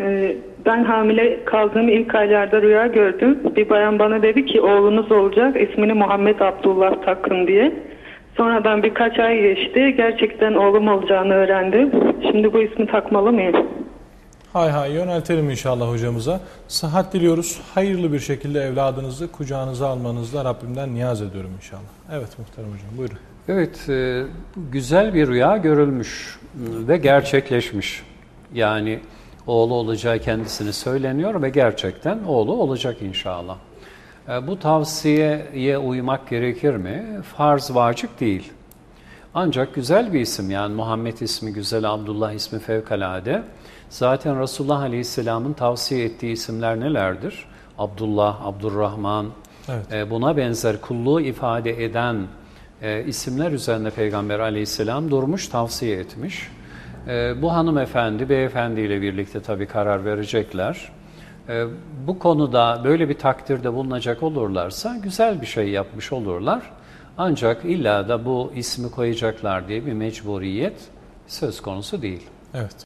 Ee, ben hamile kaldığım ilk aylarda rüya gördüm. Bir bayan bana dedi ki oğlunuz olacak ismini Muhammed Abdullah takın diye. Sonradan birkaç ay geçti. Gerçekten oğlum olacağını öğrendim. Şimdi bu ismi takmalı mıyım? Hay hay yöneltelim inşallah hocamıza. Sıhhat diliyoruz. Hayırlı bir şekilde evladınızı kucağınıza almanızda Rabbimden niyaz ediyorum inşallah. Evet muhterem hocam buyurun. Evet, e, güzel bir rüya görülmüş ve gerçekleşmiş. Yani oğlu olacağı kendisini söyleniyor ve gerçekten oğlu olacak inşallah. E, Bu tavsiyeye uymak gerekir mi? Farz vacip değil. Ancak güzel bir isim yani Muhammed ismi güzel, Abdullah ismi fevkalade. Zaten Resulullah Aleyhisselam'ın tavsiye ettiği isimler nelerdir? Abdullah, Abdurrahman, Evet. e, buna benzer kulluğu ifade eden e, isimler üzerine Peygamber Aleyhisselam durmuş, tavsiye etmiş. E, bu hanımefendi, beyefendiyle birlikte tabii karar verecekler. E, bu konuda böyle bir takdirde bulunacak olurlarsa güzel bir şey yapmış olurlar. Ancak illa da bu ismi koyacaklar diye bir mecburiyet söz konusu değil. Evet.